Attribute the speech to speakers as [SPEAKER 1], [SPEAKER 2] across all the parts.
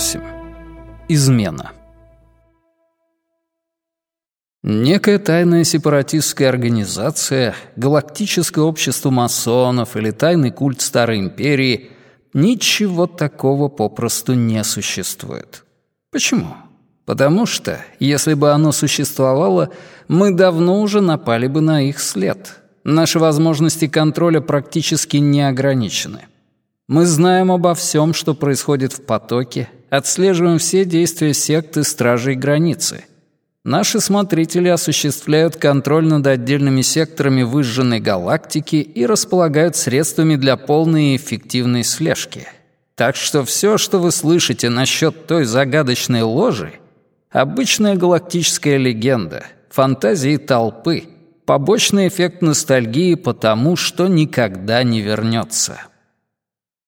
[SPEAKER 1] 8. Измена. Некая тайная сепаратистская организация, галактическое общество масонов или тайный культ Старой Империи — ничего такого попросту не существует. Почему? Потому что, если бы оно существовало, мы давно уже напали бы на их след. Наши возможности контроля практически не ограничены. Мы знаем обо всем, что происходит в потоке, отслеживаем все действия секты Стражей Границы. Наши смотрители осуществляют контроль над отдельными секторами выжженной галактики и располагают средствами для полной и эффективной слежки. Так что все, что вы слышите насчет той загадочной ложи, обычная галактическая легенда, фантазии толпы, побочный эффект ностальгии по тому, что никогда не вернется.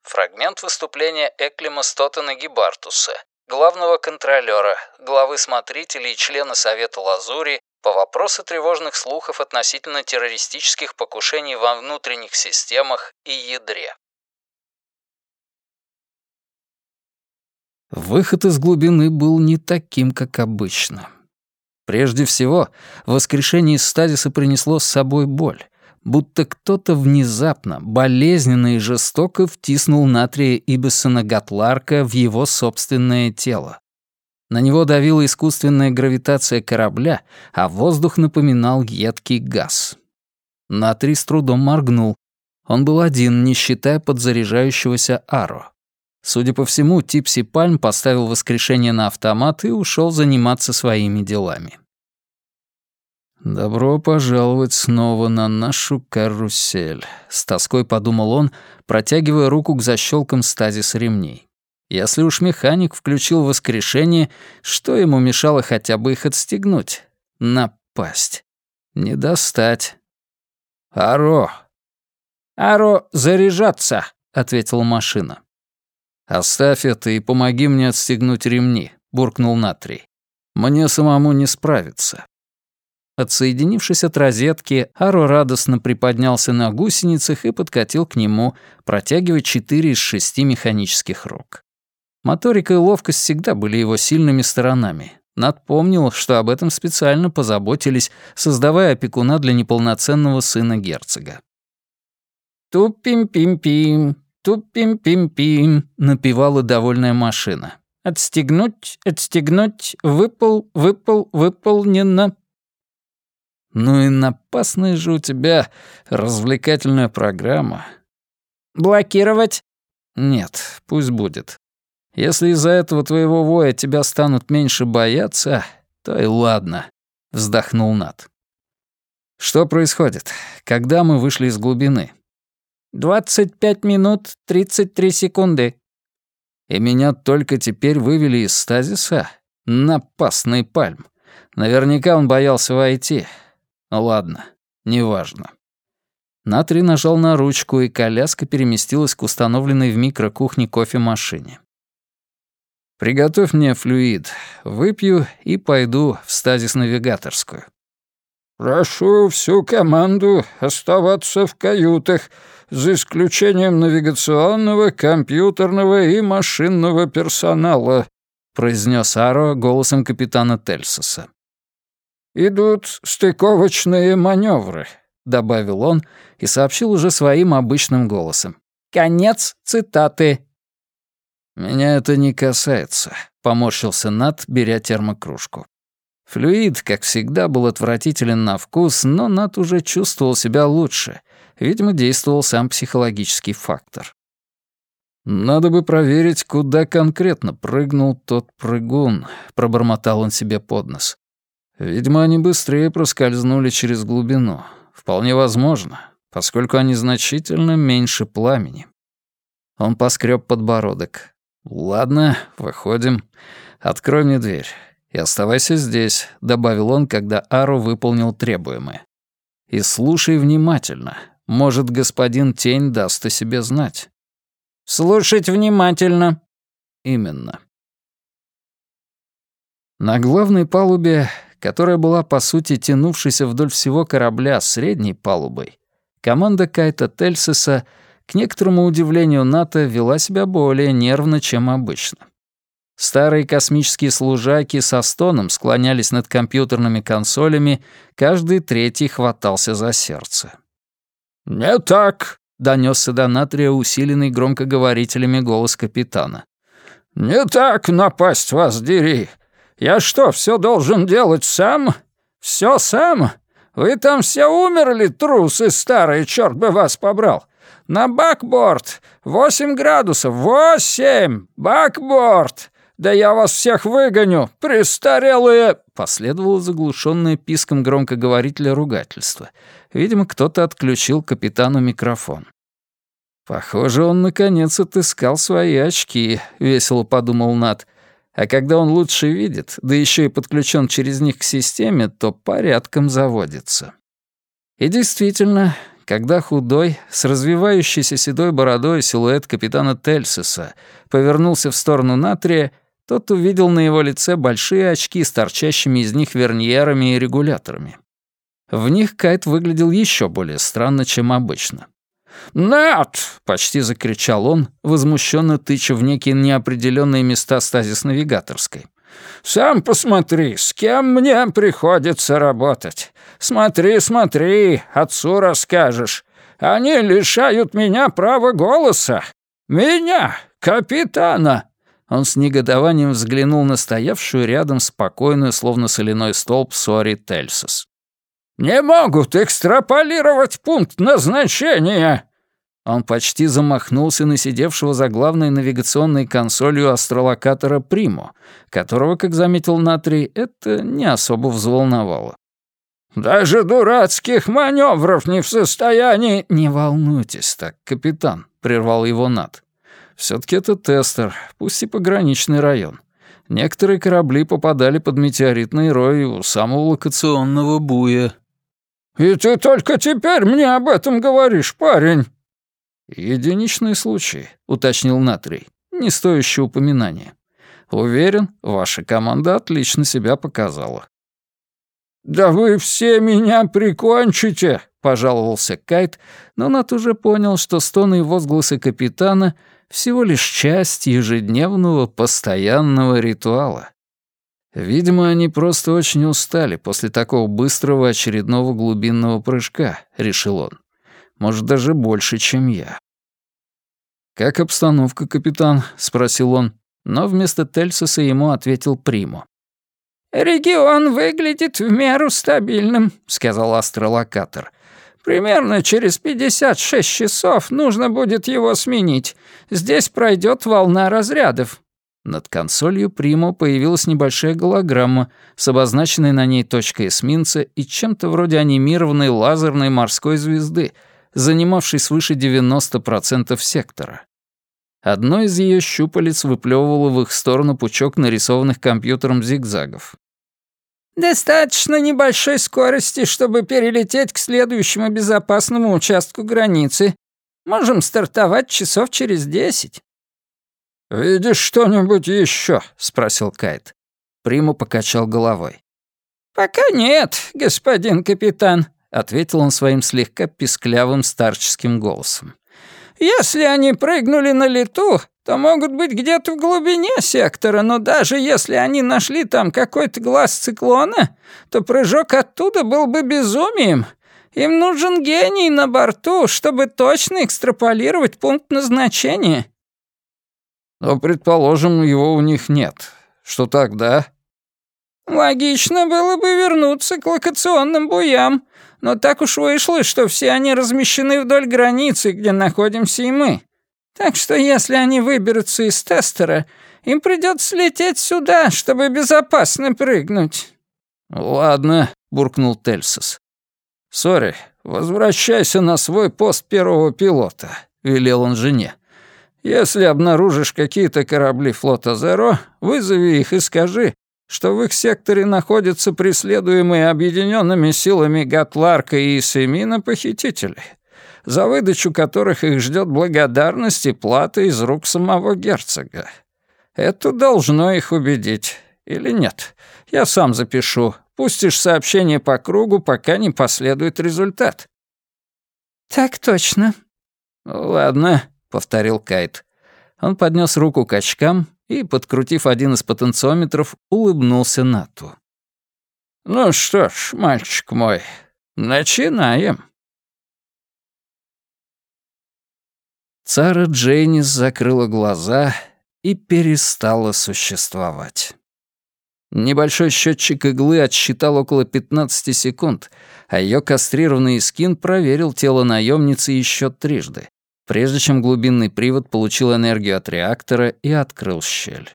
[SPEAKER 2] Фрагмент выступления Эклима Стотена Гибартуса, главного контролера, главы смотрителей и члена Совета Лазури по вопросу тревожных слухов относительно террористических покушений во внутренних системах и ядре.
[SPEAKER 1] Выход из глубины был не таким, как обычно. Прежде всего, воскрешение из стазиса принесло с собой боль будто кто-то внезапно, болезненно и жестоко втиснул натрия Ибиссона Гатларка в его собственное тело. На него давила искусственная гравитация корабля, а воздух напоминал едкий газ. Натрий с трудом моргнул. Он был один, не считая подзаряжающегося Аро. Судя по всему, Типси Пальм поставил воскрешение на автомат и ушел заниматься своими делами. «Добро пожаловать снова на нашу карусель», — с тоской подумал он, протягивая руку к защелкам стазис ремней. Если уж механик включил воскрешение, что ему мешало хотя бы их отстегнуть? Напасть. Не достать. «Аро!» «Аро, заряжаться!» — ответила машина. «Оставь это и помоги мне отстегнуть ремни», — буркнул Натрий. «Мне самому не справиться. Отсоединившись от розетки, Аро радостно приподнялся на гусеницах и подкатил к нему, протягивая четыре из шести механических рук. Моторика и ловкость всегда были его сильными сторонами. Над помнил, что об этом специально позаботились, создавая опекуна для неполноценного сына герцога. «Тупим-пим-пим, тупим-пим-пим», — напевала довольная машина. «Отстегнуть, отстегнуть, выпал, выпал, выполнено». Ну и напасная же у тебя развлекательная программа. Блокировать? Нет, пусть будет. Если из-за этого твоего воя тебя станут меньше бояться, то и ладно, вздохнул Нат. Что происходит? Когда мы вышли из глубины? «Двадцать пять минут тридцать три секунды». И меня только теперь вывели из стазиса? Напасный пальм. Наверняка он боялся войти. Ладно, неважно. Натрий нажал на ручку, и коляска переместилась к установленной в микрокухне кофемашине. «Приготовь мне флюид. Выпью и пойду в стазис-навигаторскую».
[SPEAKER 3] «Прошу всю команду оставаться в каютах, за исключением навигационного, компьютерного и машинного персонала», произнес Аро голосом капитана Тельсоса. «Идут стыковочные маневры», — добавил он и сообщил уже своим обычным голосом. «Конец цитаты».
[SPEAKER 1] «Меня это не касается», — поморщился Нат, беря термокружку. Флюид, как всегда, был отвратителен на вкус, но Нат уже чувствовал себя лучше. Видимо, действовал сам психологический фактор. «Надо бы проверить, куда конкретно прыгнул тот прыгун», — пробормотал он себе под нос. Видимо, они быстрее проскользнули через глубину. Вполне возможно, поскольку они значительно меньше пламени. Он поскреб подбородок. «Ладно, выходим. Открой мне дверь. И оставайся здесь», — добавил он, когда Ару выполнил требуемое. «И слушай внимательно. Может, господин Тень даст о себе знать».
[SPEAKER 2] «Слушать внимательно».
[SPEAKER 1] «Именно». На главной палубе которая была, по сути, тянувшейся вдоль всего корабля средней палубой, команда Кайта Тельсиса, к некоторому удивлению НАТО, вела себя более нервно, чем обычно. Старые космические служаки со стоном склонялись над компьютерными консолями, каждый третий хватался за сердце.
[SPEAKER 3] «Не так!» — донесся до натрия усиленный громкоговорителями голос капитана. «Не так напасть вас, дери! Я что, все должен делать сам? Все сам? Вы там все умерли, трусы старые, черт бы вас побрал! На бакборд! Восемь градусов! Восемь! Бакборд! Да я вас всех выгоню! Престарелые!» Последовало заглушенное писком громкоговорителя ругательство. Видимо, кто-то отключил капитану микрофон. «Похоже, он наконец отыскал свои очки», — весело подумал Нат. А когда он лучше видит, да еще и подключен через них к системе, то порядком заводится. И действительно, когда худой, с развивающейся седой бородой силуэт капитана Тельсиса повернулся в сторону Натрия, тот увидел на его лице большие очки с торчащими из них верньерами и регуляторами. В них Кайт выглядел еще более странно, чем обычно. «Нет!» — почти закричал он, возмущенно тыча в некие неопределенные места стазис-навигаторской. «Сам посмотри, с кем мне приходится работать. Смотри, смотри, отцу расскажешь. Они лишают меня права голоса. Меня, капитана!» Он с негодованием взглянул на стоявшую рядом спокойную, словно соляной столб, Сори Тельсис. «Не могут экстраполировать пункт назначения!» Он почти замахнулся на сидевшего за главной навигационной консолью астролокатора Приму, которого, как заметил Натрий, это не особо взволновало. «Даже дурацких маневров не в состоянии...» «Не волнуйтесь так, капитан», — прервал его Нат. все таки это тестер, пусть и пограничный район. Некоторые корабли попадали под метеоритный рой у самого локационного буя». «И ты только теперь мне об этом говоришь, парень?» «Единичный случай», — уточнил Натрий, не стоящий упоминания. «Уверен, ваша команда отлично себя показала». «Да вы все меня прикончите!» — пожаловался Кайт, но Нат уже понял, что стоны и возгласы капитана — всего лишь часть ежедневного постоянного ритуала. Видимо, они просто очень устали после такого быстрого очередного глубинного прыжка, решил он. Может, даже больше, чем я. «Как обстановка, капитан?» — спросил он, но вместо Тельсоса ему ответил Приму.
[SPEAKER 4] «Регион выглядит в меру стабильным», — сказал астролокатор. «Примерно через 56 часов нужно будет его сменить. Здесь пройдет волна разрядов».
[SPEAKER 1] Над консолью Приму появилась небольшая голограмма с обозначенной на ней точкой эсминца и чем-то вроде анимированной лазерной морской звезды, занимавшей свыше 90% сектора. Одно из ее щупалец выплевывало в их сторону пучок нарисованных компьютером зигзагов.
[SPEAKER 4] «Достаточно небольшой скорости, чтобы перелететь к следующему безопасному участку границы. Можем стартовать часов через десять».
[SPEAKER 3] «Видишь что-нибудь еще? спросил Кайт.
[SPEAKER 1] Приму покачал головой.
[SPEAKER 4] «Пока нет, господин капитан», —
[SPEAKER 1] ответил он своим слегка писклявым старческим голосом.
[SPEAKER 4] Если они прыгнули на лету, то могут быть где-то в глубине сектора, но даже если они нашли там какой-то глаз циклона, то прыжок оттуда был бы безумием. Им нужен гений на борту, чтобы точно экстраполировать пункт назначения.
[SPEAKER 1] Но, предположим, его у них нет. Что тогда?
[SPEAKER 4] Логично было бы вернуться к локационным буям, но так уж вышло, что все они размещены вдоль границы, где находимся и мы. Так что если они выберутся из тестера, им придется лететь сюда, чтобы безопасно прыгнуть».
[SPEAKER 1] «Ладно», — буркнул Тельсос. «Сори, возвращайся на свой пост первого пилота», — велел он жене. «Если обнаружишь какие-то корабли флота Зеро, вызови их и скажи, что в их секторе находятся преследуемые объединенными силами Гатларка и Семина похитители, за выдачу которых их ждет благодарность и плата из рук самого герцога. Это должно их убедить. Или нет? Я сам запишу. Пустишь сообщение по кругу, пока не последует результат.
[SPEAKER 4] «Так точно».
[SPEAKER 1] «Ладно», — повторил Кайт. Он поднес руку к очкам и, подкрутив один из потенциометров, улыбнулся Нату. «Ну что ж, мальчик мой, начинаем». Цара Джейнис закрыла глаза и перестала существовать. Небольшой счетчик иглы отсчитал около 15 секунд, а ее кастрированный скин проверил тело наемницы еще трижды, прежде чем глубинный привод получил энергию от реактора и открыл щель.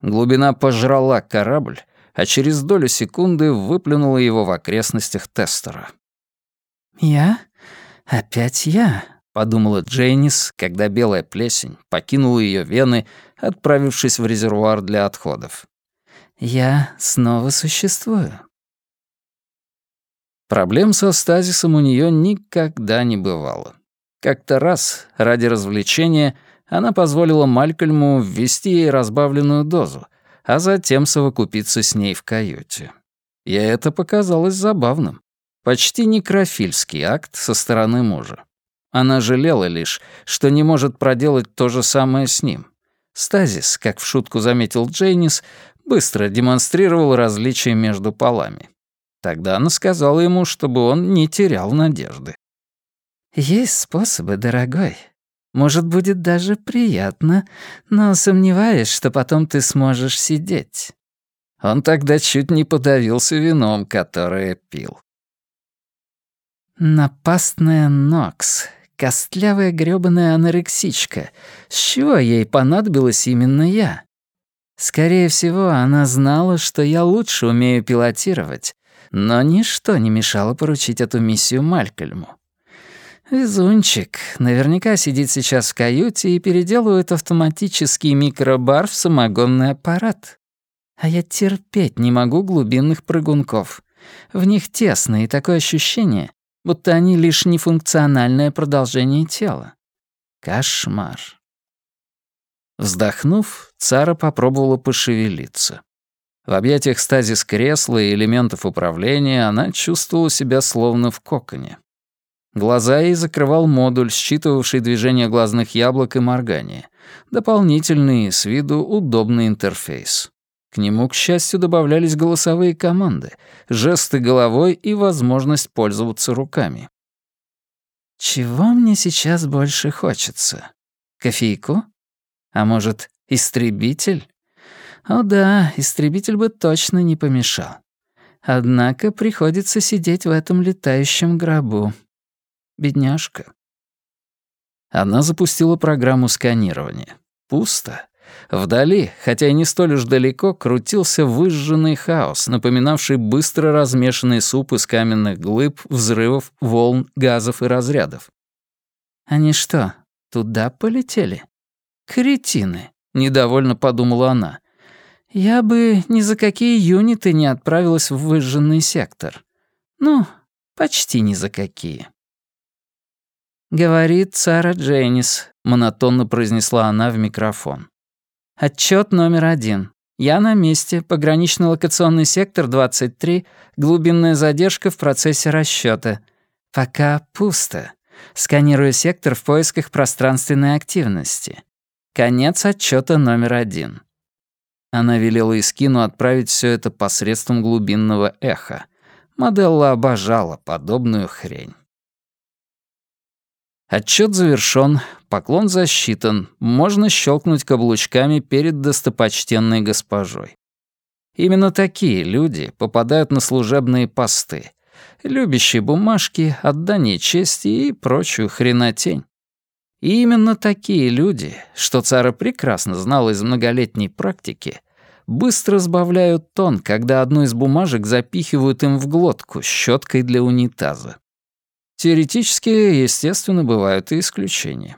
[SPEAKER 1] Глубина пожрала корабль, а через долю секунды выплюнула его в окрестностях тестера.
[SPEAKER 4] «Я? Опять я?»
[SPEAKER 1] — подумала Джейнис, когда белая плесень покинула ее вены, отправившись в резервуар для отходов.
[SPEAKER 4] «Я снова существую».
[SPEAKER 1] Проблем со стазисом у нее никогда не бывало. Как-то раз, ради развлечения, она позволила Малькольму ввести ей разбавленную дозу, а затем совокупиться с ней в каюте. Ей это показалось забавным. Почти некрофильский акт со стороны мужа. Она жалела лишь, что не может проделать то же самое с ним. Стазис, как в шутку заметил Джейнис, быстро демонстрировал различия между полами. Тогда она сказала ему, чтобы он не терял надежды.
[SPEAKER 4] «Есть способы, дорогой. Может, будет даже приятно, но сомневаюсь, что потом ты сможешь сидеть».
[SPEAKER 1] Он тогда чуть не подавился вином, которое пил.
[SPEAKER 4] «Напастная Нокс. Костлявая грёбаная анорексичка. С чего ей понадобилось именно я? Скорее всего, она знала, что я лучше умею пилотировать, но ничто не мешало поручить эту миссию Малькольму. Везунчик. Наверняка сидит сейчас в каюте и переделывает автоматический микробар в самогонный аппарат. А я терпеть не могу глубинных прыгунков. В них тесно и такое ощущение, будто они лишь нефункциональное продолжение тела. Кошмар.
[SPEAKER 1] Вздохнув, Цара попробовала пошевелиться. В объятиях стазис кресла и элементов управления она чувствовала себя словно в коконе. Глаза ей закрывал модуль, считывавший движение глазных яблок и моргание. Дополнительный, с виду удобный интерфейс. К нему, к счастью, добавлялись голосовые команды, жесты головой и возможность пользоваться руками.
[SPEAKER 4] «Чего мне сейчас больше хочется? Кофейку? А может, истребитель? О да, истребитель бы точно не помешал. Однако приходится сидеть в этом летающем гробу. Бедняжка.
[SPEAKER 1] Она запустила программу сканирования. Пусто. Вдали, хотя и не столь уж далеко, крутился выжженный хаос, напоминавший быстро размешанный суп из каменных глыб, взрывов, волн, газов и разрядов.
[SPEAKER 4] «Они что, туда полетели?» «Кретины», — недовольно подумала она. «Я бы ни за какие юниты не отправилась в выжженный сектор. Ну, почти ни за какие». «Говорит Сара Дженнис», — монотонно произнесла она в микрофон. «Отчёт номер один. Я на месте. Пограничный локационный сектор 23. Глубинная задержка в процессе расчёта. Пока пусто. Сканирую сектор в поисках пространственной активности. Конец отчёта номер один». Она велела Искину отправить всё это посредством глубинного эха. Моделла обожала подобную хрень. Отчет завершён, поклон засчитан, можно щелкнуть каблучками перед достопочтенной госпожой. Именно такие люди попадают на служебные посты, любящие бумажки, отдание чести и прочую хренотень. И именно такие люди, что цара прекрасно знал из многолетней практики, быстро сбавляют тон, когда одну из бумажек запихивают им в глотку щеткой для унитаза. Теоретически, естественно, бывают и исключения.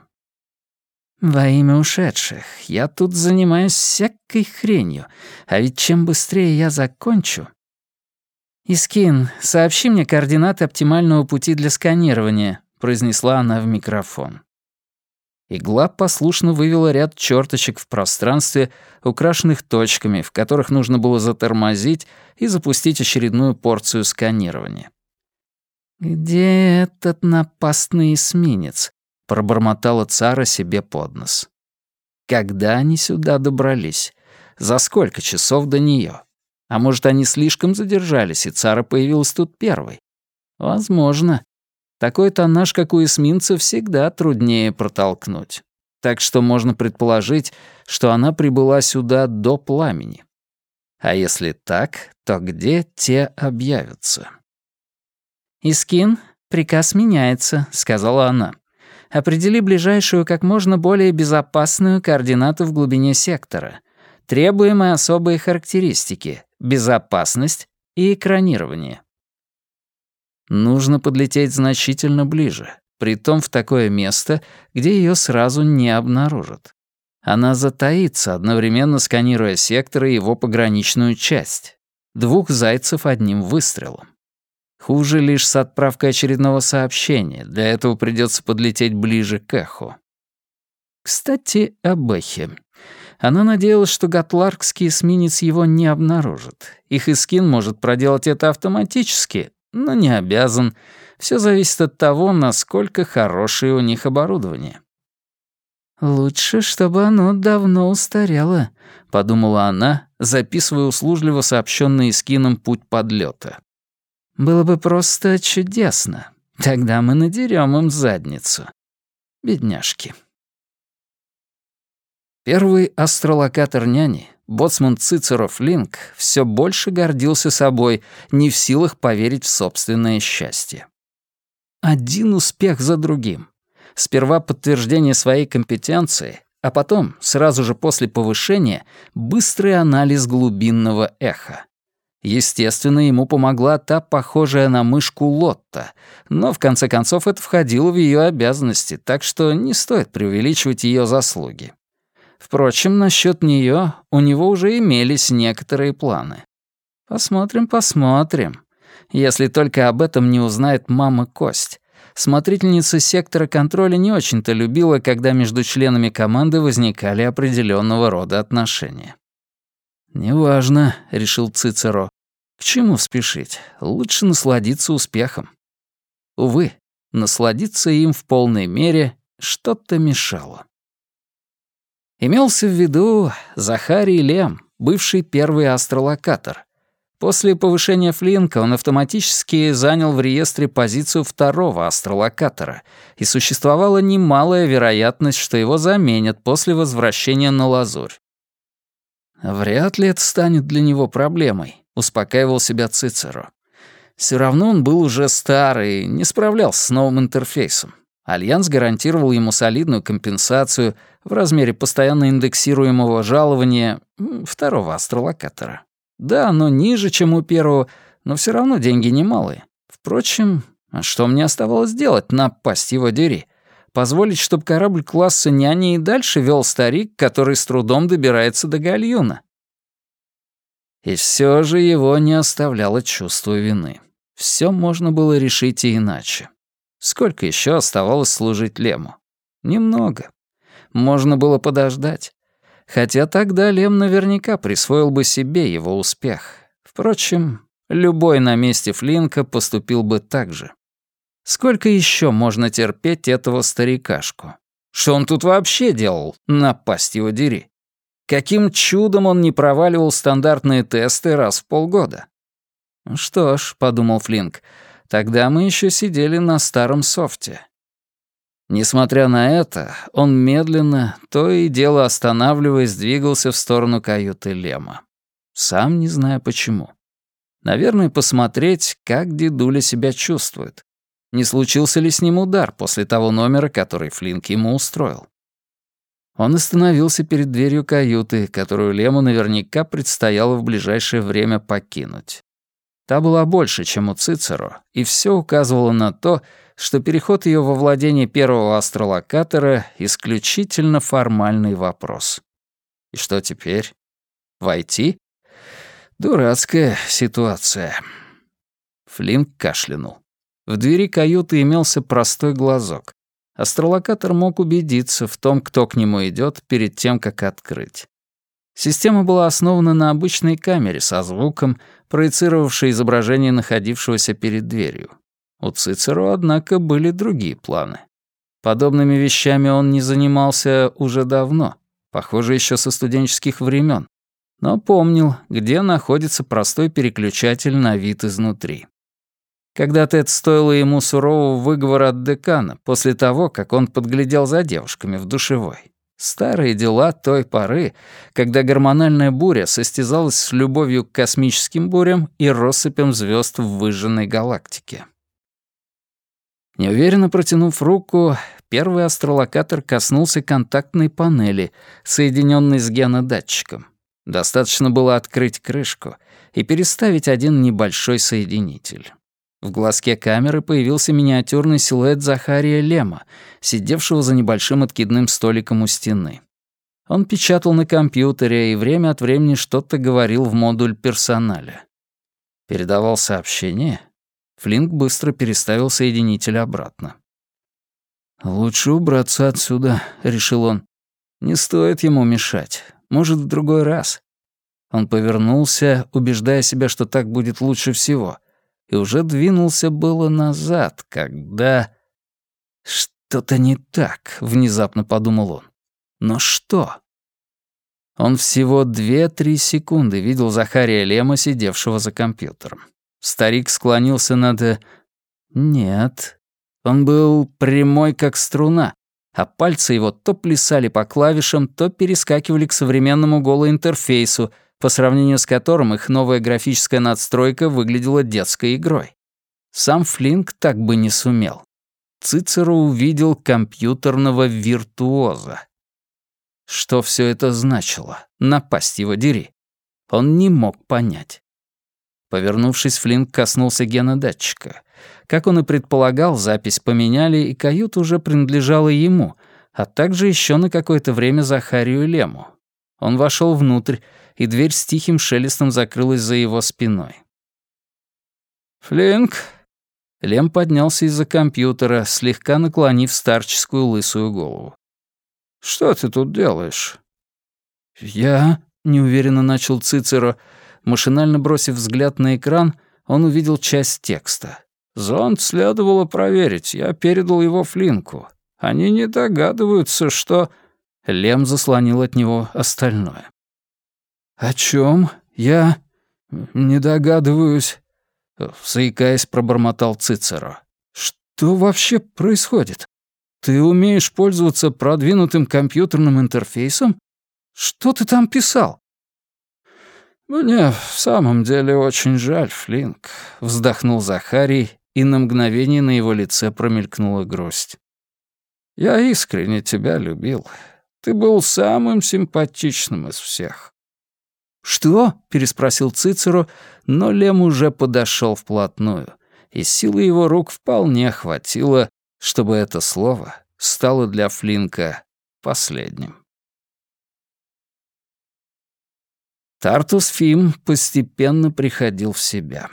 [SPEAKER 4] Во имя ушедших, я тут занимаюсь всякой хренью, а ведь чем быстрее я закончу... «Искин, сообщи мне координаты оптимального пути для сканирования», — произнесла она в микрофон. Игла послушно вывела ряд черточек в пространстве, украшенных точками, в которых нужно было затормозить и запустить очередную порцию сканирования. «Где этот напастный эсминец?» — пробормотала цара себе под нос.
[SPEAKER 1] Когда они сюда добрались? За сколько часов до нее? А может, они слишком задержались, и Цара появилась тут первой? Возможно. Такой тоннаж, как у эсминца, всегда труднее протолкнуть. Так что можно предположить, что она прибыла сюда до пламени. А если так, то где те объявятся? «Искин, приказ меняется», — сказала она. «Определи ближайшую как можно более безопасную координату в глубине сектора. Требуемые особые характеристики — безопасность и экранирование». Нужно подлететь значительно ближе, притом в такое место, где ее сразу не обнаружат. Она затаится, одновременно сканируя сектор и его пограничную часть. Двух зайцев одним выстрелом. Хуже лишь с отправкой очередного сообщения. Для этого придется подлететь ближе к эху. Кстати, об эхе. Она надеялась, что гатларкский эсминец его не обнаружит. Их Искин может проделать это автоматически, но не обязан. Все зависит от того, насколько хорошее у них оборудование. «Лучше, чтобы оно давно устарело», — подумала она, записывая услужливо сообщенный Искином путь подлета. «Было бы просто чудесно. Тогда мы надерем им задницу. Бедняжки». Первый астролокатор няни боцман Цицеров Линк все больше гордился собой, не в силах поверить в собственное счастье. Один успех за другим. Сперва подтверждение своей компетенции, а потом, сразу же после повышения, быстрый анализ глубинного эха. Естественно, ему помогла та похожая на мышку Лотта, но в конце концов это входило в ее обязанности, так что не стоит преувеличивать ее заслуги. Впрочем, насчет нее у него уже имелись некоторые планы. Посмотрим, посмотрим. Если только об этом не узнает мама Кость. Смотрительница сектора контроля не очень-то любила, когда между членами команды возникали определенного рода отношения. «Неважно», — решил Цицеро. «К чему спешить? Лучше насладиться успехом». Увы, насладиться им в полной мере что-то мешало. Имелся в виду Захарий Лем, бывший первый астролокатор. После повышения Флинка он автоматически занял в реестре позицию второго астролокатора, и существовала немалая вероятность, что его заменят после возвращения на Лазурь. «Вряд ли это станет для него проблемой», — успокаивал себя Цицеро. Все равно он был уже старый, не справлялся с новым интерфейсом. Альянс гарантировал ему солидную компенсацию в размере постоянно индексируемого жалования второго астролокатора. Да, оно ниже, чем у первого, но все равно деньги немалые. Впрочем, а что мне оставалось делать, напасть его дери? Позволить, чтобы корабль класса няни и дальше вел старик, который с трудом добирается до гальюна? И все же его не оставляло чувство вины. Все можно было решить и иначе. Сколько еще оставалось служить Лему? Немного. Можно было подождать. Хотя тогда Лем наверняка присвоил бы себе его успех. Впрочем, любой на месте Флинка поступил бы так же. Сколько еще можно терпеть этого старикашку? Что он тут вообще делал? Напасть его дери. Каким чудом он не проваливал стандартные тесты раз в полгода? «Что ж», — подумал Флинк, Тогда мы еще сидели на старом софте. Несмотря на это, он медленно, то и дело останавливаясь, двигался в сторону каюты Лема. Сам не зная почему. Наверное, посмотреть, как дедуля себя чувствует. Не случился ли с ним удар после того номера, который Флинк ему устроил? Он остановился перед дверью каюты, которую Лему наверняка предстояло в ближайшее время покинуть. Та была больше, чем у Цицеро, и все указывало на то, что переход ее во владение первого астролокатора — исключительно формальный вопрос. И что теперь? Войти? Дурацкая ситуация. Флинк кашлянул. В двери каюты имелся простой глазок. Астролокатор мог убедиться в том, кто к нему идет, перед тем, как открыть. Система была основана на обычной камере со звуком, проецировавшей изображение находившегося перед дверью. У Цицеро, однако, были другие планы. Подобными вещами он не занимался уже давно, похоже, еще со студенческих времен, но помнил, где находится простой переключатель на вид изнутри. Когда-то это стоило ему сурового выговора от декана после того, как он подглядел за девушками в душевой. Старые дела той поры, когда гормональная буря состязалась с любовью к космическим бурям и россыпям звезд в выжженной галактике. Неуверенно протянув руку, первый астролокатор коснулся контактной панели, соединенной с генодатчиком. Достаточно было открыть крышку и переставить один небольшой соединитель. В глазке камеры появился миниатюрный силуэт Захария Лема, сидевшего за небольшим откидным столиком у стены. Он печатал на компьютере и время от времени что-то говорил в модуль персоналя. Передавал сообщение. Флинк быстро переставил соединитель обратно. «Лучше убраться отсюда», — решил он. «Не стоит ему мешать. Может, в другой раз». Он повернулся, убеждая себя, что так будет лучше всего — и уже двинулся было назад, когда... «Что-то не так», — внезапно подумал он. «Но что?» Он всего две-три секунды видел Захария Лема, сидевшего за компьютером. Старик склонился над... Э, нет. Он был прямой, как струна, а пальцы его то плясали по клавишам, то перескакивали к современному голоинтерфейсу, по сравнению с которым их новая графическая надстройка выглядела детской игрой. Сам Флинк так бы не сумел. Цицеро увидел компьютерного виртуоза. Что все это значило? Напасть его дери. Он не мог понять. Повернувшись, Флинк коснулся генодатчика. Как он и предполагал, запись поменяли, и каюта уже принадлежала ему, а также еще на какое-то время Захарию Лему. Он вошел внутрь, и дверь с тихим шелестом закрылась за его спиной. «Флинк!» Лем поднялся из-за компьютера, слегка наклонив старческую лысую голову. «Что ты тут делаешь?» «Я...» — неуверенно начал Цицеро. Машинально бросив взгляд на экран, он увидел часть текста. «Зонд следовало проверить, я передал его Флинку. Они не догадываются, что...» Лем заслонил от него остальное. «О чем? Я не догадываюсь», — заикаясь, пробормотал Цицеро. «Что вообще происходит? Ты умеешь пользоваться продвинутым компьютерным интерфейсом? Что ты там писал?» «Мне в самом деле очень жаль, Флинк», — вздохнул Захарий, и на мгновение на его лице промелькнула грусть. «Я искренне тебя любил. Ты был самым симпатичным из всех. «Что?» — переспросил Цицеро, но Лем уже подошел вплотную, и силы его рук вполне хватило, чтобы это слово стало для Флинка последним. Тартус Фим постепенно приходил в себя.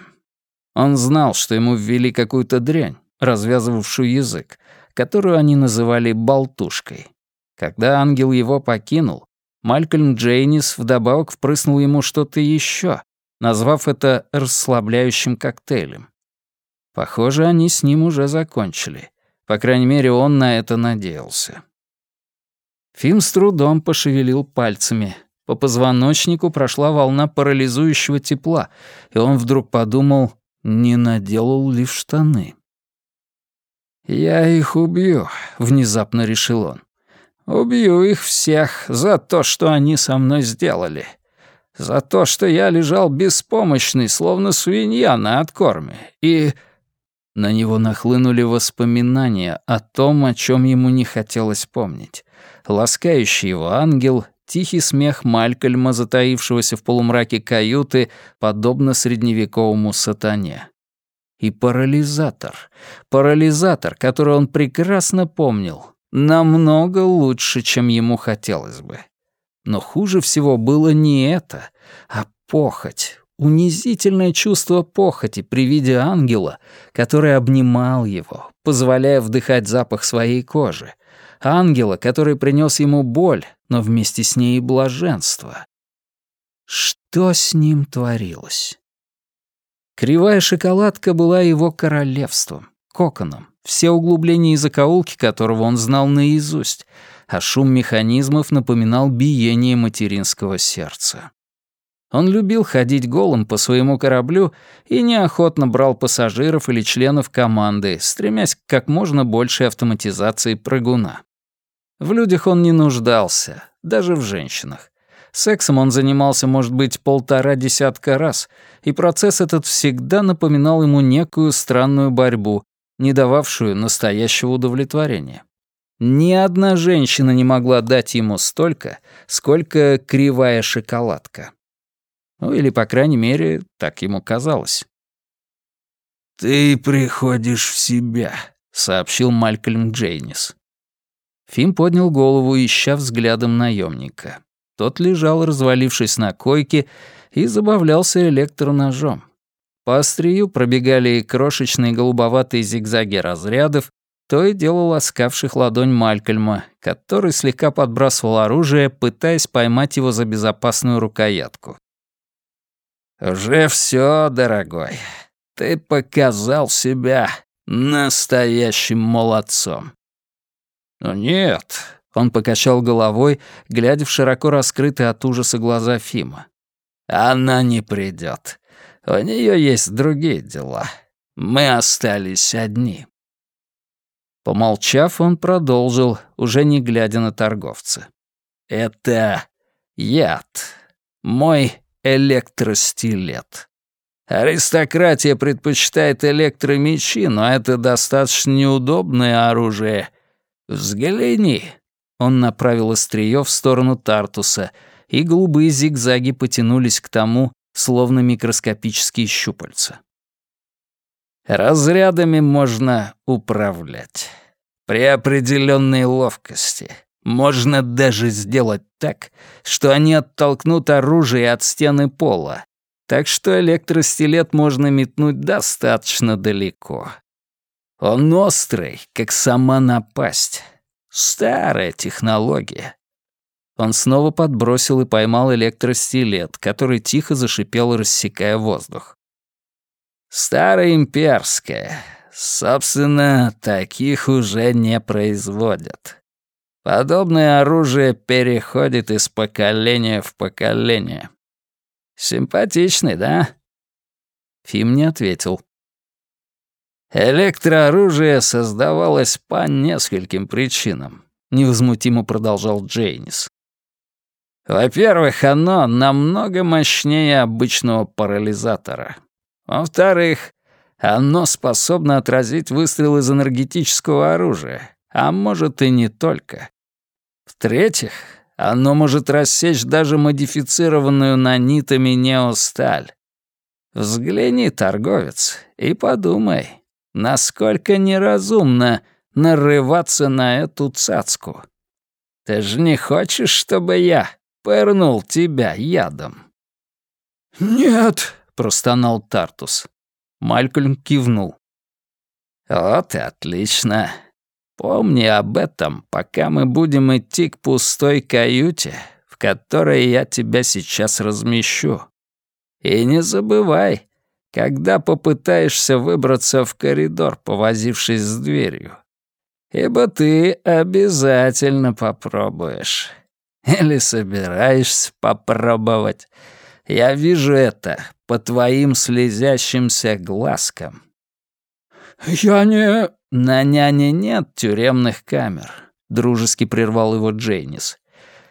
[SPEAKER 1] Он знал, что ему ввели какую-то дрянь, развязывавшую язык, которую они называли «болтушкой». Когда ангел его покинул, Малькольм Джейнис вдобавок впрыснул ему что-то еще, назвав это расслабляющим коктейлем. Похоже, они с ним уже закончили. По крайней мере, он на это надеялся. Фим с трудом пошевелил пальцами. По позвоночнику прошла волна парализующего тепла, и он вдруг подумал, не наделал ли в штаны. «Я их убью», — внезапно решил он. Убью их всех за то, что они со мной сделали. За то, что я лежал беспомощный, словно свинья на откорме. И... На него нахлынули воспоминания о том, о чем ему не хотелось помнить. Ласкающий его ангел, тихий смех Малькольма, затаившегося в полумраке каюты, подобно средневековому сатане. И парализатор. Парализатор, который он прекрасно помнил, Намного лучше, чем ему хотелось бы. Но хуже всего было не это, а похоть, унизительное чувство похоти при виде ангела, который обнимал его, позволяя вдыхать запах своей кожи, ангела, который принес ему боль, но вместе с ней и блаженство. Что с ним творилось? Кривая шоколадка была его королевством, коконом, все углубления и закоулки которого он знал наизусть, а шум механизмов напоминал биение материнского сердца. Он любил ходить голым по своему кораблю и неохотно брал пассажиров или членов команды, стремясь к как можно большей автоматизации прыгуна. В людях он не нуждался, даже в женщинах. Сексом он занимался, может быть, полтора десятка раз, и процесс этот всегда напоминал ему некую странную борьбу, не дававшую настоящего удовлетворения. Ни одна женщина не могла дать ему столько, сколько кривая шоколадка. Ну или, по крайней мере, так ему казалось.
[SPEAKER 3] «Ты приходишь в себя», — сообщил Малькольм Джейнис.
[SPEAKER 1] Фим поднял голову, ища взглядом наемника. Тот лежал, развалившись на койке, и забавлялся электроножом. По острию пробегали крошечные голубоватые зигзаги разрядов, то и дело ласкавших ладонь Малькольма, который слегка подбрасывал оружие, пытаясь поймать его за безопасную рукоятку.
[SPEAKER 3] «Уже все, дорогой. Ты показал себя настоящим молодцом».
[SPEAKER 1] «Ну нет», — он покачал головой, глядя в широко раскрытые от ужаса глаза Фима.
[SPEAKER 3] «Она не придет. У нее есть другие дела. Мы остались одни».
[SPEAKER 1] Помолчав, он продолжил, уже не глядя на торговца.
[SPEAKER 3] «Это яд. Мой электростилет. Аристократия предпочитает электромечи, но это достаточно неудобное оружие. Взгляни.
[SPEAKER 1] Он направил острие в сторону Тартуса, и голубые зигзаги потянулись к тому, словно микроскопические щупальца.
[SPEAKER 3] Разрядами можно управлять. При определенной ловкости. Можно даже сделать так, что они оттолкнут оружие от стены пола, так что электростилет можно метнуть достаточно далеко. Он острый, как сама напасть. Старая технология.
[SPEAKER 1] Он снова подбросил и поймал электростилет, который тихо зашипел, рассекая воздух.
[SPEAKER 3] Старая имперская. Собственно, таких уже не производят. Подобное оружие переходит из поколения в поколение. Симпатичный, да?
[SPEAKER 1] Фим не ответил.
[SPEAKER 3] Электрооружие создавалось по нескольким причинам, невозмутимо продолжал Джейнис. Во-первых, оно намного мощнее обычного парализатора. Во-вторых, оно способно отразить выстрел из энергетического оружия, а может и не только. В-третьих, оно может рассечь даже модифицированную нанитами неосталь. Взгляни, торговец, и подумай, насколько неразумно нарываться на эту цацку. Ты же не хочешь, чтобы я пырнул тебя ядом?»
[SPEAKER 1] «Нет», — простонал Тартус. Малькольм кивнул.
[SPEAKER 3] «Вот и отлично. Помни об этом, пока мы будем идти к пустой каюте, в которой я тебя сейчас размещу. И не забывай, когда попытаешься выбраться в коридор, повозившись с дверью. Ибо ты обязательно попробуешь. Или собираешься попробовать. Я вижу это по твоим слезящимся глазкам.
[SPEAKER 1] «Я не...»
[SPEAKER 3] «На няне нет тюремных камер», — дружески прервал его Джейнис.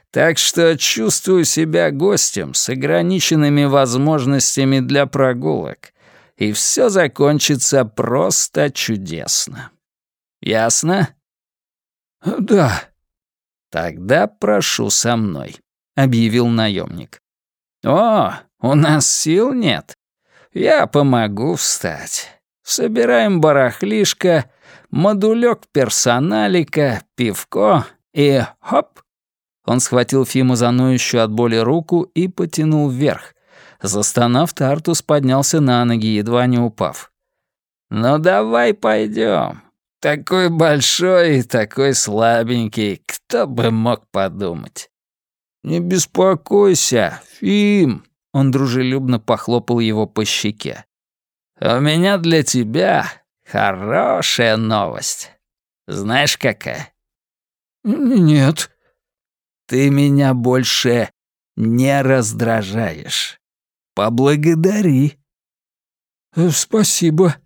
[SPEAKER 3] «Так что чувствую себя гостем с ограниченными возможностями для прогулок, и все закончится просто чудесно. Ясно?»
[SPEAKER 1] «Да».
[SPEAKER 3] «Тогда прошу со мной», — объявил наемник. «О, у нас сил нет. Я помогу встать. Собираем барахлишко, модулек персоналика, пивко и хоп!» Он схватил Фиму за ноющую от боли руку и потянул вверх. Застонав, Тартус поднялся на ноги, едва не упав. «Ну давай пойдем. Такой большой и такой слабенький, кто бы мог подумать?» «Не беспокойся, Фим!» Он дружелюбно похлопал его по щеке. «У меня для тебя Хорошая новость. Знаешь, какая? «Нет».
[SPEAKER 1] «Ты меня больше не раздражаешь. Поблагодари».
[SPEAKER 3] Э, «Спасибо».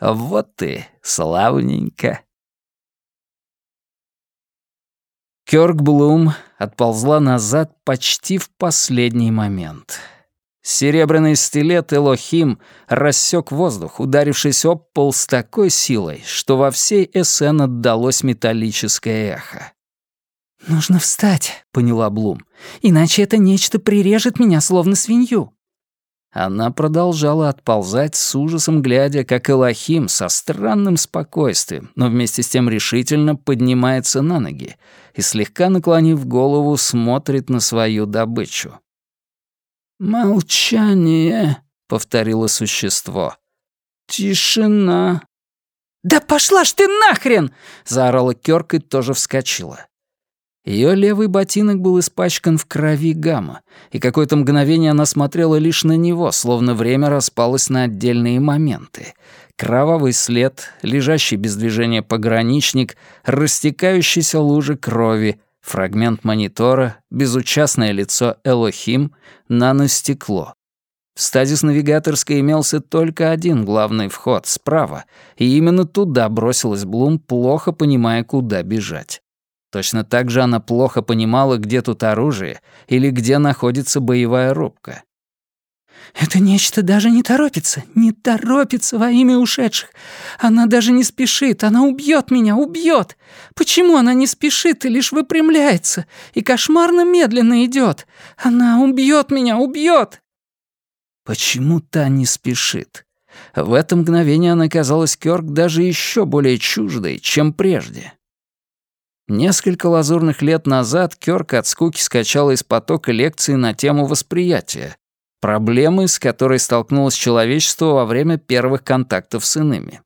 [SPEAKER 1] «Вот ты, славненько».
[SPEAKER 2] Кёрк Блум отползла назад почти в последний момент. Серебряный стилет Элохим рассек воздух, ударившись об пол с такой силой, что во всей Эссен отдалось металлическое эхо.
[SPEAKER 4] «Нужно встать», — поняла Блум, «иначе это нечто прирежет меня, словно свинью».
[SPEAKER 2] Она продолжала отползать с ужасом, глядя, как Элохим со странным спокойствием, но вместе с тем решительно поднимается на ноги и, слегка наклонив голову, смотрит на свою добычу.
[SPEAKER 1] «Молчание», — повторило существо. «Тишина».
[SPEAKER 4] «Да пошла ж ты нахрен!»
[SPEAKER 2] — заорала Кёрк и тоже вскочила. Ее левый ботинок был испачкан в крови гамма, и какое-то мгновение она смотрела лишь на него, словно время распалось на отдельные моменты. Кровавый след, лежащий без движения пограничник, растекающиеся лужи крови, фрагмент монитора, безучастное лицо Элохим, наностекло. В стазис-навигаторской имелся только один главный вход, справа, и именно туда бросилась Блум, плохо понимая, куда бежать. Точно так же она плохо понимала, где тут оружие или где находится боевая рубка.
[SPEAKER 4] «Это нечто даже не торопится, не торопится во имя ушедших. Она даже не спешит, она убьет меня, убьет. Почему она не спешит и лишь выпрямляется и кошмарно медленно идет? Она убьет меня, убьет!»
[SPEAKER 2] Почему та не спешит? В это мгновение она казалась Кёрк даже еще более чуждой, чем прежде. Несколько лазурных лет назад Кёрк от скуки скачала из потока лекции на тему восприятия, проблемы, с которой столкнулось человечество во время первых контактов с иными.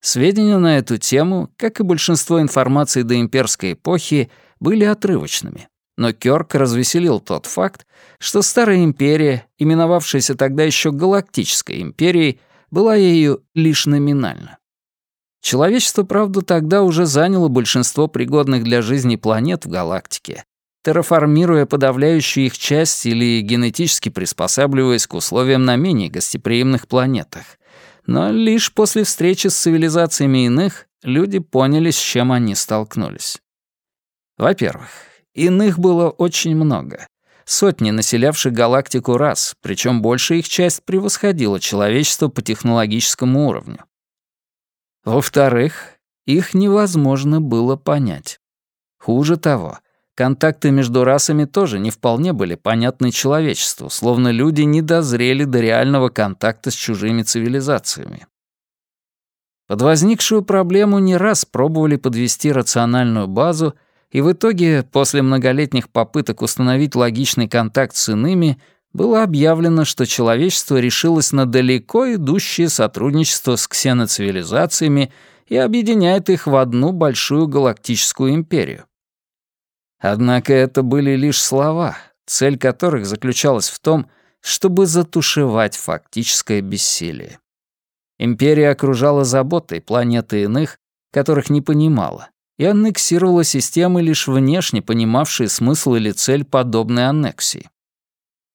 [SPEAKER 2] Сведения на эту тему, как и большинство информации до имперской эпохи, были отрывочными. Но Кёрк развеселил тот факт, что Старая Империя, именовавшаяся тогда еще Галактической Империей, была ею лишь номинально. Человечество, правда, тогда уже заняло большинство пригодных для жизни планет в галактике, терраформируя подавляющую их часть или генетически приспосабливаясь к условиям на менее гостеприимных планетах. Но лишь после встречи с цивилизациями иных люди поняли, с чем они столкнулись. Во-первых, иных было очень много. Сотни населявших галактику раз, причем большая их часть превосходила человечество по технологическому уровню. Во-вторых, их невозможно было понять. Хуже того, контакты между расами тоже не вполне были понятны человечеству, словно люди не дозрели до реального контакта с чужими цивилизациями. Под возникшую проблему не раз пробовали подвести рациональную базу, и в итоге, после многолетних попыток установить логичный контакт с иными, было объявлено, что человечество решилось на далеко идущее сотрудничество с ксеноцивилизациями и объединяет их в одну большую галактическую империю. Однако это были лишь слова, цель которых заключалась в том, чтобы затушевать фактическое бессилие. Империя окружала заботой планеты иных, которых не понимала, и аннексировала системы, лишь внешне понимавшие смысл или цель подобной аннексии.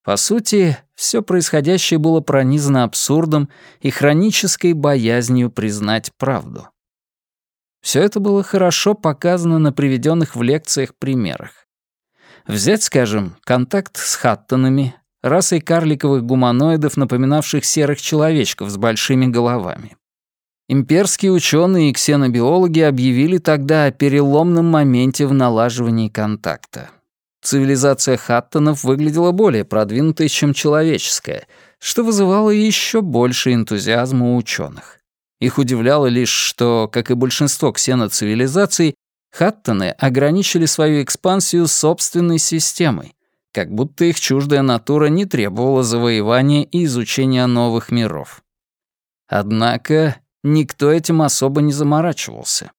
[SPEAKER 2] По сути, все происходящее было пронизано абсурдом и хронической боязнью признать правду. Все это было хорошо показано на приведенных в лекциях примерах. Взять, скажем, контакт с хаттонами, расой карликовых гуманоидов, напоминавших серых человечков с большими головами. Имперские ученые и ксенобиологи объявили тогда о переломном моменте в налаживании контакта. Цивилизация хаттонов выглядела более продвинутой, чем человеческая, что вызывало еще больше энтузиазма у ученых. Их удивляло лишь, что, как и большинство ксеноцивилизаций, хаттоны ограничили свою экспансию собственной системой, как будто их чуждая натура не требовала завоевания и изучения новых миров. Однако никто этим особо не заморачивался.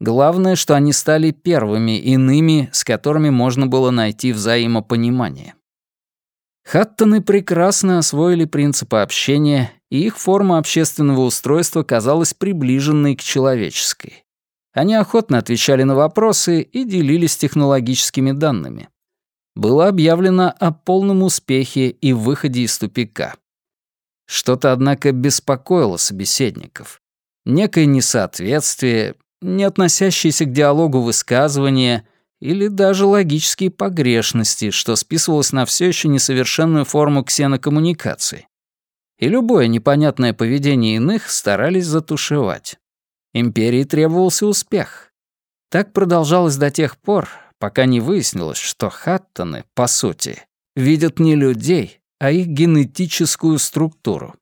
[SPEAKER 2] Главное, что они стали первыми иными, с которыми можно было найти взаимопонимание. Хаттоны прекрасно освоили принципы общения, и их форма общественного устройства казалась приближенной к человеческой.
[SPEAKER 1] Они охотно отвечали на вопросы и делились технологическими данными. Было объявлено о полном успехе и выходе из тупика. Что-то, однако, беспокоило собеседников. Некое несоответствие, не относящиеся к диалогу высказывания или даже логические погрешности, что списывалось на все еще несовершенную форму ксенокоммуникации. И любое непонятное поведение иных старались затушевать. Империи требовался успех. Так продолжалось до тех пор, пока не выяснилось, что хаттоны, по сути, видят не людей, а их генетическую структуру.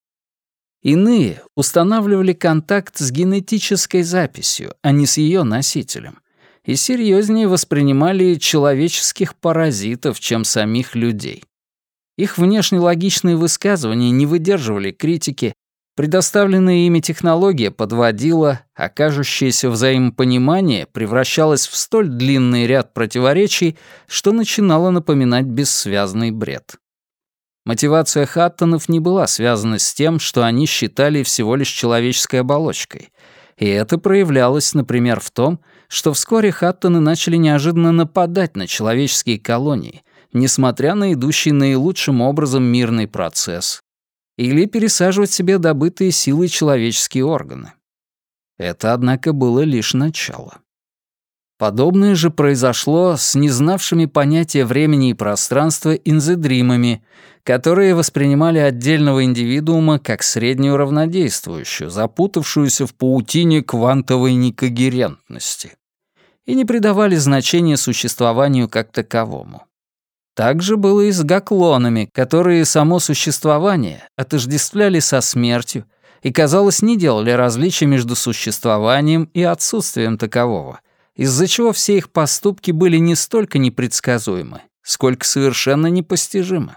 [SPEAKER 1] Иные устанавливали контакт с генетической записью, а не с ее носителем, и серьезнее воспринимали человеческих паразитов, чем самих людей. Их внешнелогичные высказывания не выдерживали критики, предоставленная ими технология подводила, а кажущееся взаимопонимание превращалось в столь длинный ряд противоречий, что начинало напоминать бессвязный бред. Мотивация Хаттонов не была связана с тем, что они считали всего лишь человеческой оболочкой. И это проявлялось, например, в том, что вскоре Хаттоны начали неожиданно нападать на человеческие колонии, несмотря на идущий наилучшим образом мирный процесс, или пересаживать себе добытые силой человеческие органы. Это, однако, было лишь начало. Подобное же произошло с незнавшими понятия времени и пространства инзедримами, которые воспринимали отдельного индивидуума как среднюю равнодействующую, запутавшуюся в паутине квантовой некогерентности, и не придавали значения существованию как таковому. Так же было и с гаклонами, которые само существование отождествляли со смертью и, казалось, не делали различия между существованием и отсутствием такового — из-за чего все их поступки были не столько непредсказуемы, сколько совершенно непостижимы.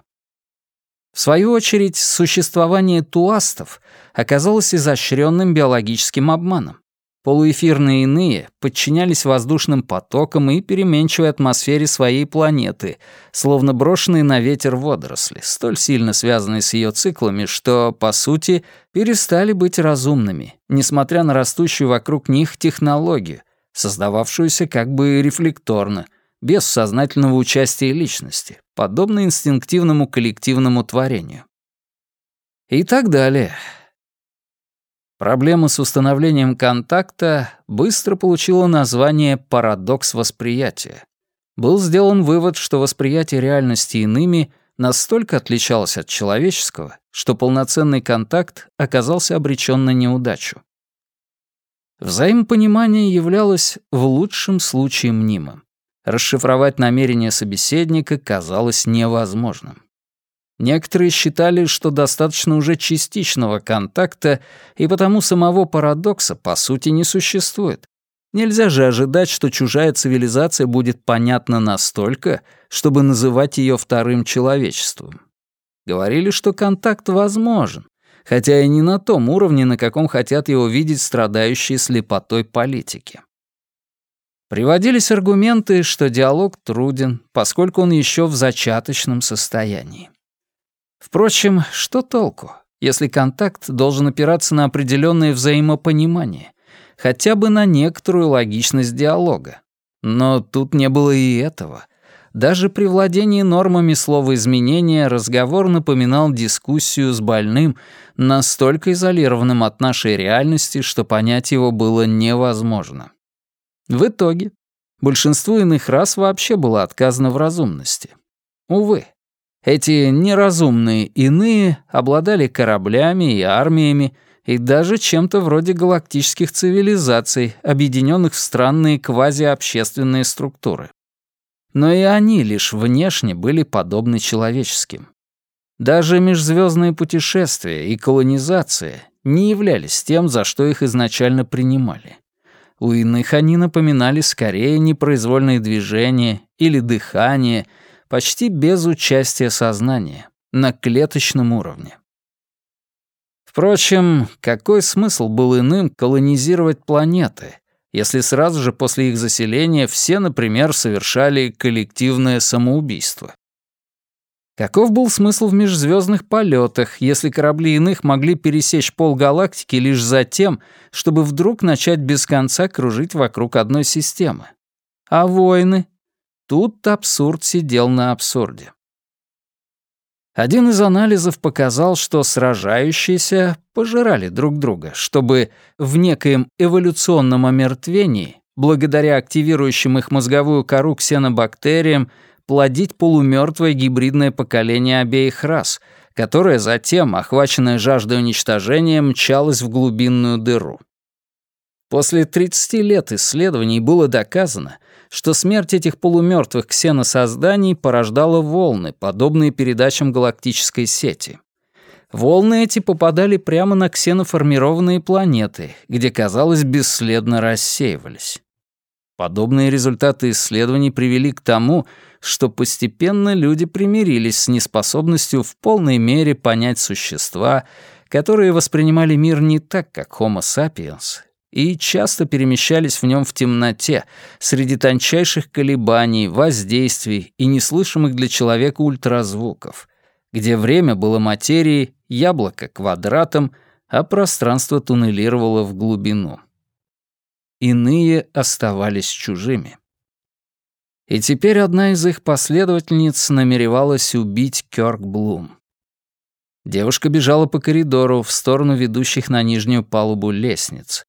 [SPEAKER 1] В свою очередь, существование туастов оказалось изощренным биологическим обманом. Полуэфирные иные подчинялись воздушным потокам и переменчивой атмосфере своей планеты, словно брошенные на ветер водоросли, столь сильно связанные с ее циклами, что, по сути, перестали быть разумными, несмотря на растущую вокруг них технологию, создававшуюся как бы рефлекторно, без сознательного участия личности, подобно инстинктивному коллективному творению. И так далее. Проблема с установлением контакта быстро получила название «парадокс восприятия». Был сделан вывод, что восприятие реальности иными настолько отличалось от человеческого, что полноценный контакт оказался обречен на неудачу. Взаимопонимание являлось в лучшем случае мнимым. Расшифровать намерения собеседника казалось невозможным. Некоторые считали, что достаточно уже частичного контакта, и потому самого парадокса по сути не существует. Нельзя же ожидать, что чужая цивилизация будет понятна настолько, чтобы называть ее вторым человечеством. Говорили, что контакт возможен, хотя и не на том уровне, на каком хотят его видеть страдающие слепотой политики. Приводились аргументы, что диалог труден, поскольку он еще в зачаточном состоянии. Впрочем, что толку, если контакт должен опираться на определенное взаимопонимание, хотя бы на некоторую логичность диалога? Но тут не было и этого. Даже при владении нормами слова изменения разговор напоминал дискуссию с больным, настолько изолированным от нашей реальности, что понять его было невозможно. В итоге большинству иных рас вообще было отказано в разумности. Увы, эти неразумные иные обладали кораблями и армиями, и даже чем-то вроде галактических цивилизаций, объединенных в странные квазиобщественные структуры. Но и они лишь внешне были подобны человеческим. Даже межзвездные путешествия и колонизация не являлись тем, за что их изначально принимали. У иных они напоминали скорее непроизвольные движения или дыхание, почти без участия сознания, на клеточном уровне. Впрочем, какой смысл был иным колонизировать планеты, если сразу же после их заселения все, например, совершали коллективное самоубийство. Каков был смысл в межзвездных полетах, если корабли иных могли пересечь полгалактики лишь за тем, чтобы вдруг начать без конца кружить вокруг одной системы? А войны? Тут абсурд сидел на абсурде. Один из анализов показал, что сражающиеся пожирали друг друга, чтобы в некоем эволюционном омертвении, благодаря активирующим их мозговую кору ксенобактериям, плодить полумертвое гибридное поколение обеих рас, которое затем, охваченное жаждой уничтожения, мчалось в глубинную дыру. После 30 лет исследований было доказано, что смерть этих полумертвых ксеносозданий порождала волны, подобные передачам галактической сети. Волны эти попадали прямо на ксеноформированные планеты, где, казалось, бесследно рассеивались. Подобные результаты исследований привели к тому, что постепенно люди примирились с неспособностью в полной мере понять существа, которые воспринимали мир не так, как Homo sapiens, и часто перемещались в нем в темноте, среди тончайших колебаний, воздействий и неслышимых для человека ультразвуков, где время было материей, яблоко — квадратом, а пространство туннелировало в глубину. Иные оставались чужими. И теперь одна из их последовательниц намеревалась убить Кёрк Блум. Девушка бежала по коридору в сторону ведущих на нижнюю палубу лестниц.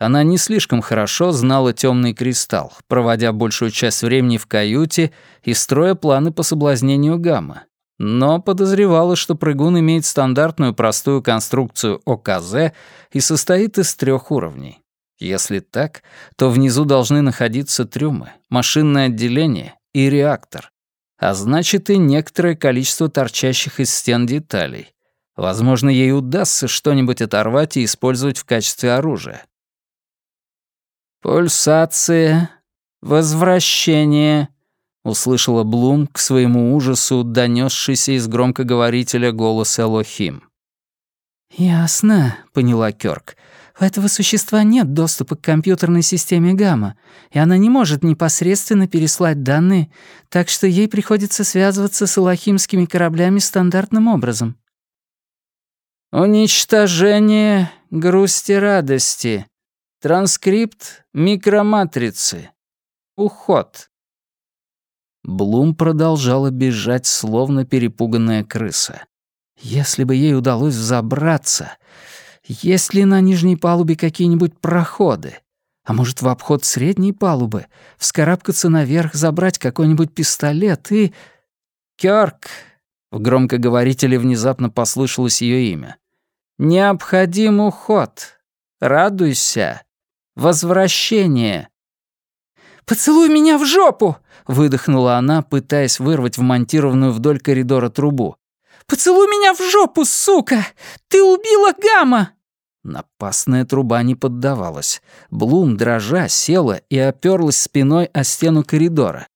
[SPEAKER 1] Она не слишком хорошо знала темный кристалл, проводя большую часть времени в каюте и строя планы по соблазнению Гамма. Но подозревала, что прыгун имеет стандартную простую конструкцию ОКЗ и состоит из трех уровней. Если так, то внизу должны находиться трюмы, машинное отделение и реактор, а значит и некоторое количество торчащих из стен деталей. Возможно, ей удастся что-нибудь оторвать и использовать в качестве оружия. «Пульсация, возвращение», — услышала Блум к своему ужасу, донесшийся из громкоговорителя голос Элохим.
[SPEAKER 4] «Ясно», — поняла Кёрк. «У этого существа нет доступа к компьютерной системе Гамма, и она не может непосредственно переслать данные, так что ей приходится связываться с элохимскими кораблями стандартным образом».
[SPEAKER 1] «Уничтожение грусти радости», Транскрипт микроматрицы. Уход. Блум продолжала бежать, словно перепуганная крыса. Если бы ей удалось забраться, есть ли на нижней палубе какие-нибудь проходы? А может, в обход средней палубы, вскарабкаться наверх, забрать какой-нибудь пистолет и... «Кёрк!» — в громкоговорителе внезапно послышалось ее имя. «Необходим уход. Радуйся. Возвращение!»
[SPEAKER 4] «Поцелуй меня в жопу!» — выдохнула
[SPEAKER 1] она, пытаясь вырвать вмонтированную вдоль коридора трубу.
[SPEAKER 4] «Поцелуй меня в жопу, сука! Ты убила Гамма!»
[SPEAKER 1] Напасная труба не поддавалась. Блум, дрожа, села и оперлась спиной о стену коридора.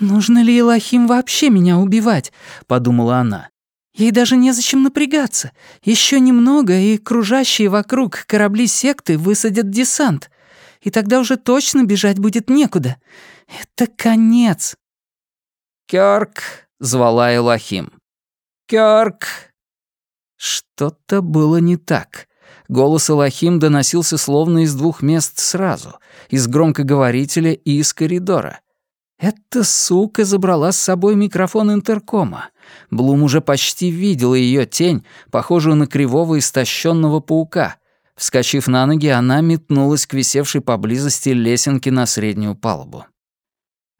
[SPEAKER 4] «Нужно ли Элохим вообще меня убивать?» — подумала она. Ей даже незачем напрягаться. Еще немного, и кружащие вокруг корабли секты высадят десант. И тогда уже точно бежать будет некуда. Это конец.
[SPEAKER 1] «Кёрк», — звала Элохим. «Кёрк». Что-то было не так. Голос Элохим доносился словно из двух мест сразу, из громкоговорителя и из коридора. Эта сука забрала с собой микрофон интеркома. Блум уже почти видела ее тень, похожую на кривого истощенного паука. Вскочив на ноги, она метнулась к висевшей поблизости лесенке на среднюю палубу.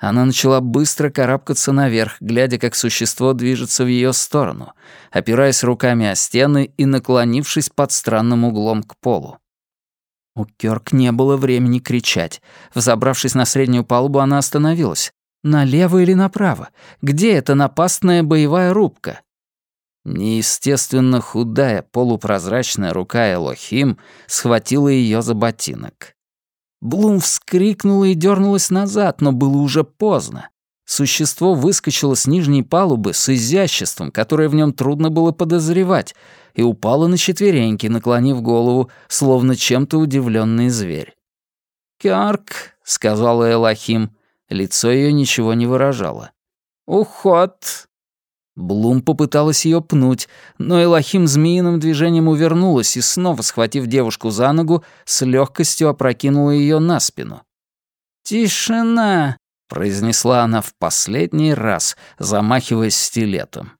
[SPEAKER 1] Она начала быстро карабкаться наверх, глядя, как существо движется в ее сторону, опираясь руками о стены и наклонившись под странным углом к полу. У Кёрк не было времени кричать. Взобравшись на среднюю палубу, она остановилась. Налево или направо? Где эта напастная боевая рубка? Неестественно худая полупрозрачная рука Элохим схватила ее за ботинок. Блум вскрикнула и дернулась назад, но было уже поздно. Существо выскочило с нижней палубы с изяществом, которое в нем трудно было подозревать, и упало на четвереньки, наклонив голову, словно чем-то удивленный зверь. «Кярк», — сказала Элохим, лицо ее ничего не выражало. «Уход». Блум попыталась ее пнуть, но Элохим змеиным движением увернулась и, снова схватив девушку за ногу, с легкостью опрокинула ее на спину.
[SPEAKER 4] «Тишина!» — произнесла она в последний раз, замахиваясь стилетом.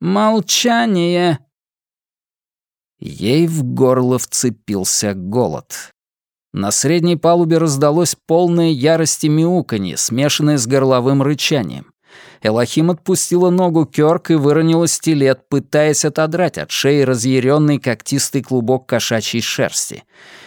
[SPEAKER 4] «Молчание!»
[SPEAKER 1] Ей в горло вцепился голод. На средней палубе раздалось полное ярости мяуканье, смешанное с горловым рычанием. Элохим отпустила ногу Кёрк и выронила стилет, пытаясь отодрать от шеи разъяренный когтистый клубок кошачьей шерсти.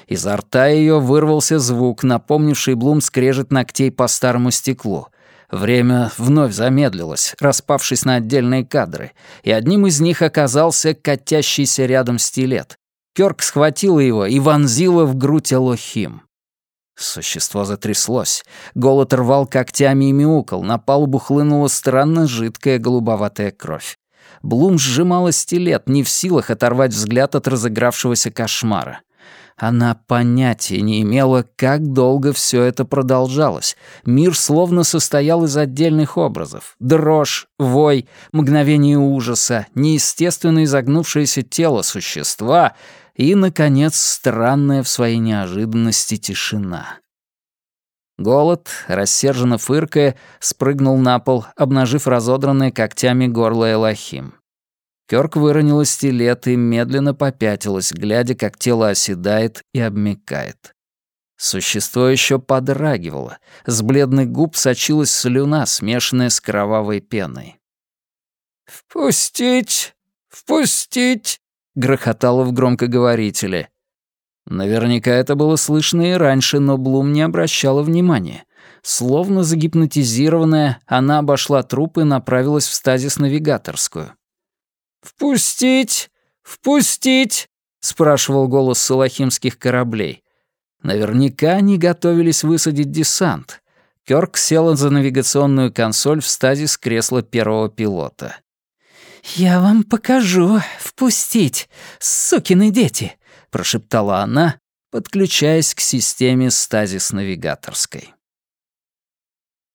[SPEAKER 1] Изо рта ее вырвался звук, напомнивший Блум скрежет ногтей по старому стеклу. Время вновь замедлилось, распавшись на отдельные кадры, и одним из них оказался катящийся рядом стилет. Кёрк схватила его и вонзила в грудь Элохим. Существо затряслось. Голод рвал когтями и мяукал. На палубу хлынула странно жидкая голубоватая кровь. Блум сжимала стилет, не в силах оторвать взгляд от разыгравшегося кошмара. Она понятия не имела, как долго все это продолжалось. Мир словно состоял из отдельных образов. Дрожь, вой, мгновение ужаса, неестественно изогнувшееся тело существа — и, наконец, странная в своей неожиданности тишина. Голод, рассерженно фыркая, спрыгнул на пол, обнажив разодранное когтями горло Элохим. Кёрк выронила стилет и медленно попятилась, глядя, как тело оседает и обмекает. Существо еще подрагивало, с бледных губ сочилась слюна, смешанная с кровавой пеной.
[SPEAKER 4] «Впустить! Впустить!» — грохотало в громкоговорителе.
[SPEAKER 1] Наверняка это было слышно и раньше, но Блум не обращала внимания. Словно загипнотизированная, она обошла труп и направилась в стазис-навигаторскую.
[SPEAKER 4] «Впустить! Впустить!» — спрашивал голос салахимских кораблей.
[SPEAKER 1] Наверняка они готовились высадить десант. Кёрк села за навигационную консоль в стазис кресла первого пилота.
[SPEAKER 4] «Я вам покажу. Впустить. Сукины дети!» — прошептала она, подключаясь к системе стазис-навигаторской.